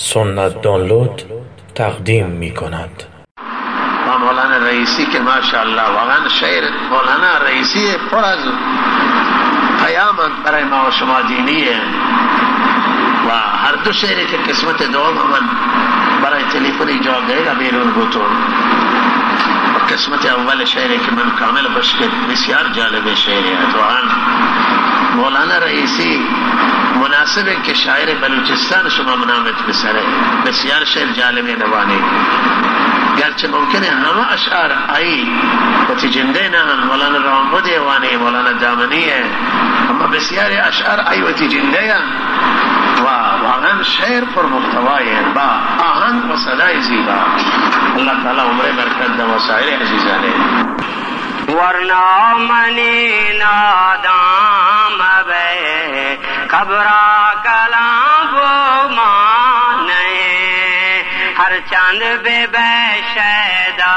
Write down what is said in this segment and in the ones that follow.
سنت دانلود تقدیم می کند مولانا رئیسی که ماشاءالله واقعا شعر مولانا رئیسی پر از پیامد برای ما و شما دینیه. و هر دو شعری که قسمت دوم من برای تلیفونی جواب دهیگا بیرون و قسمت اول شعری که من کامل بشکت بسیار جالب شعری واقعا مولانا رئیسی مناسب که شاعر بلوچستان شما منامت بسره بسیار شعر جالب گرچہ ممکن ہے همه اشعار آئی و جنده نه مولانا رامبود وانی مولانا دامنی ہے۔ اما بسیار اشعار آئی و جنده هم و واقعا شعر پر مختوائی محتوای با آهنگ و صدای زیبا۔ اللہ تعالی عمر برکت و سایر عزیزانے۔ ورنا منی نادان بے خبرا کلام وہ مانے۔ ہر چند بے بے شیدا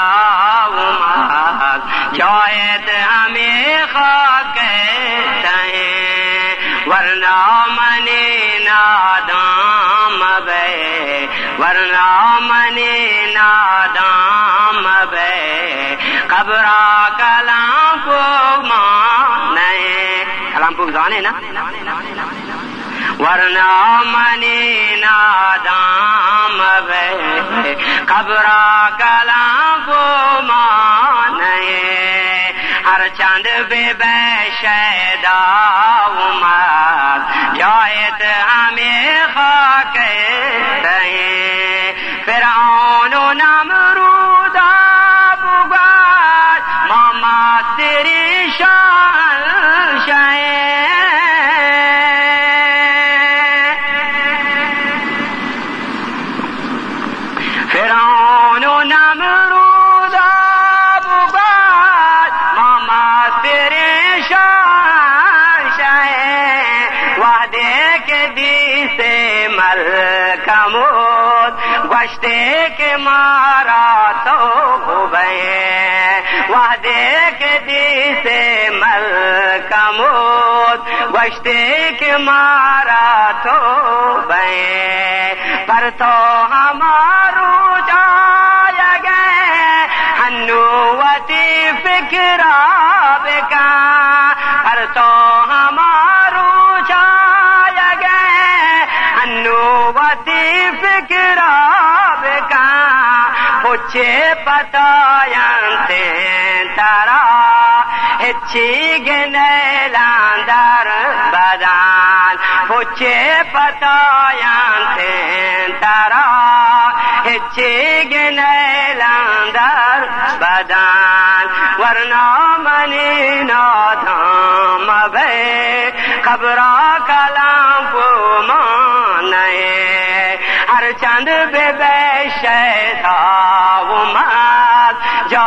شاید ہمیں خاک ورنہ منی نادام بے۔ ورنہ منی نادام بے۔ قبرا کلام گانے نا؟ ورنہ منی نادام خبر کلام کو مان ہر چند بے بے شیدا فرعون و نمرود بغاد ماما تیرے شان شاہ وعدے کے دی سے مل کمود گشتے کے مارا تو بے وعدے کے دی سے مل کمود گشتے کے مارا تو بے پر تو ہمارو پوچھے پتاینتے تارا ہچی گنے لاندار بدان پوچھے پتاینتے تارا ہچی گنے لاندار بدان ورنہ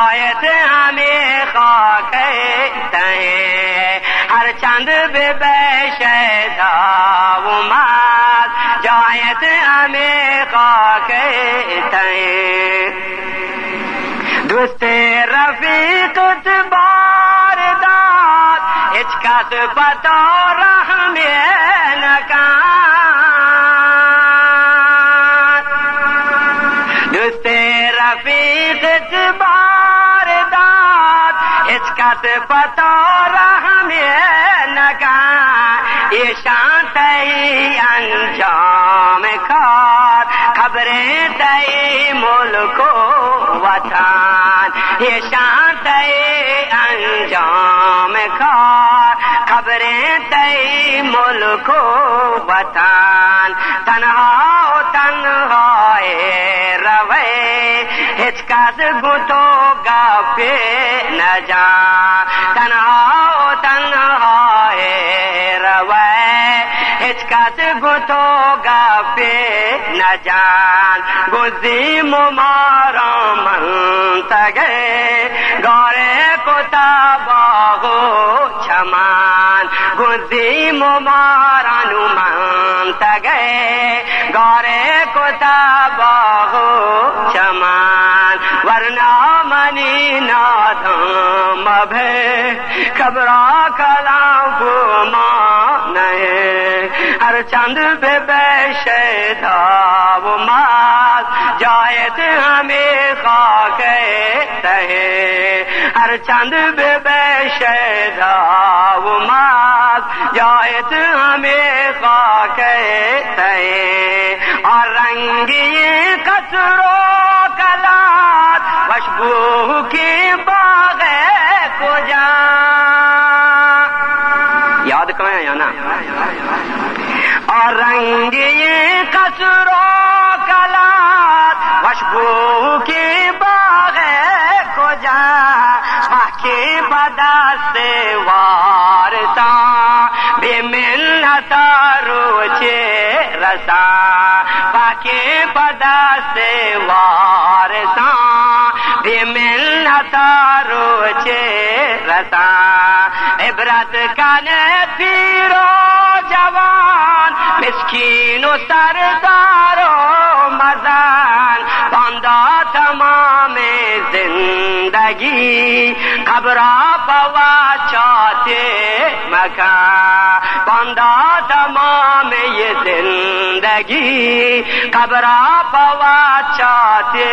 مات ہمیں خاک تہیں ہر چند بے بے شیدا مات جایت ہمیں خاک تہیں دوست رفیق بار داد، ہچکت پتا رحم نکان دوست رفیق بار پتا رحم یہ شانت انجام کار خبریں تئی ملک وطان یہ شانت انجام کار خبریں تئی ملک وطان تنہا تنہا روے ہچکت گتو گا پہ نہ جا تنہا تنہا روے ہچکت گتو گا پہ نہ جان۔ گزی مارا من تگے گورے کو تباہو چھمان گزی مارا نو من تگے گورے کو تباہو چھمان ورنہ منی نادم بھے خبرا کلام کو مان ہر چند بے بے شیدا مات جایت ہمیں خاک رہے ہر چند بے بے شیدا مات جایت ہمیں خاک رہے اور رنگی کچرو کلات خوشبو کی باغ کو جا یاد کریں یا نا اور کچرو سے وارتا بے ملتا روچے رسا عبرت کنے پیرو جوان، مسکین و سردار و مزان باندہ تمام زندگی قبرا پوا چاہتے مکان۔ باندہ زندگی قبرا پوا چاہتے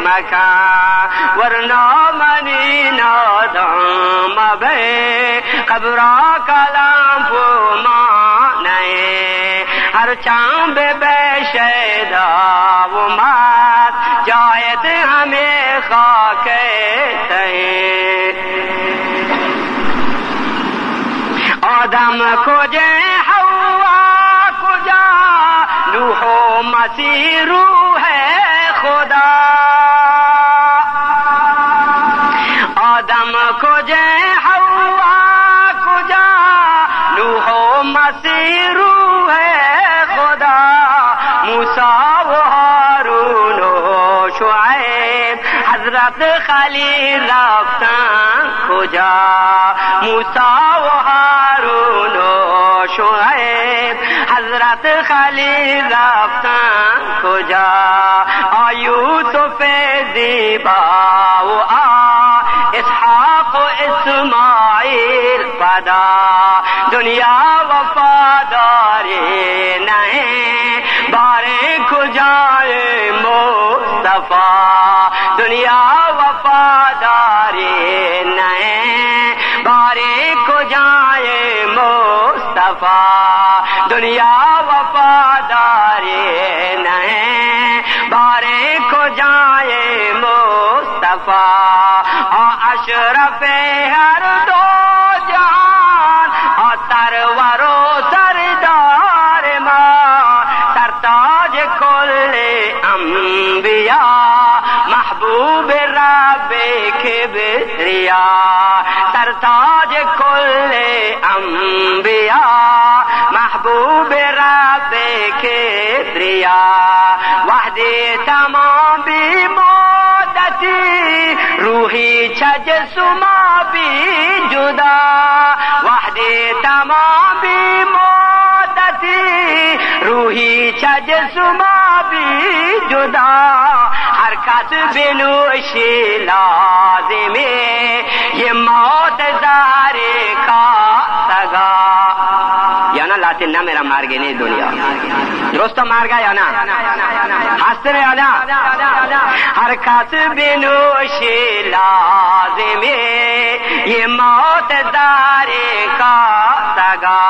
مکان ورنہ منی نادام بے قبرا کلام پو مانے ہر چاند بے شیدا وہ مات جایت ہمیں خاک آدم کو جے لوہو مسیح روح ہے خدا۔ آدم کو جے ہوا کجا لوہو مسیح روح ہے خدا۔ موسا و ہارون و شعیب، حضرت خلیل رفتن کجا۔ موسا و ہارون و شعیب حضرت خلیل رفتن کجا آیو تو زیبا و آ۔ اسحاق و اسماعیل پدا۔ دنیا وفاداری نہیں۔ بارے کھجائے مصطفیٰ۔ دنیا وفاداری نہیں۔ بارے کھجائے مصطفیٰ۔ دنیا وفاداری نہیں۔ بارے کھجائے مصطفیٰ۔ اشرف ہر دو جان اور ترورو سردار ماں۔ سرتاج کل انبیاء۔ محبوب رب کبریا۔ سرتاج وحدی تمام بھی مودتی روحی چھج سما بھی جدا۔ وحدی تمام بھی مودتی روحی چھج سما بھی جدا۔ حرکت بنوشی لازمی یہ موت زارے کا سگا۔ یا نا لاتے نہ میرا مار گئے، نہیں دنیا۔ درست مار گیا یا نا ہنستے میں آنا ہر خاص بنوشی لازمی یہ موت دارے کا سگا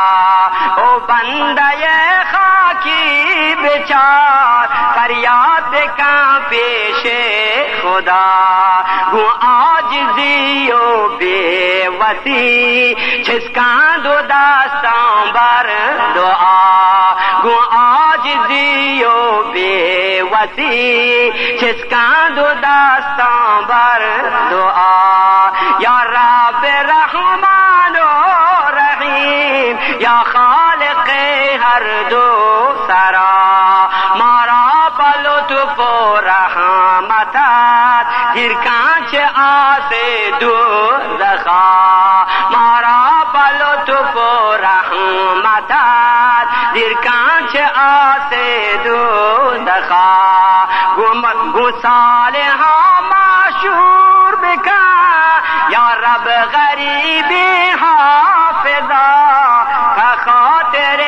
او بندہ خاکی بچار فریاد کا پیش خدا. گو آج زیو بے وسی جس کا دو داستان بر دعا. بے وسی کا دو داستان بر دعا رحمتت. دیر آسی آس دوزخا گو ها مشهور بکن یا رب غریبی حافظا. خاطر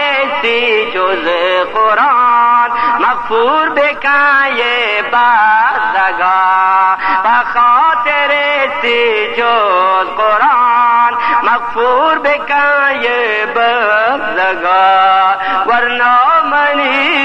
سی جز قرآن مغفور بکن یه بخاطر ورنہ منی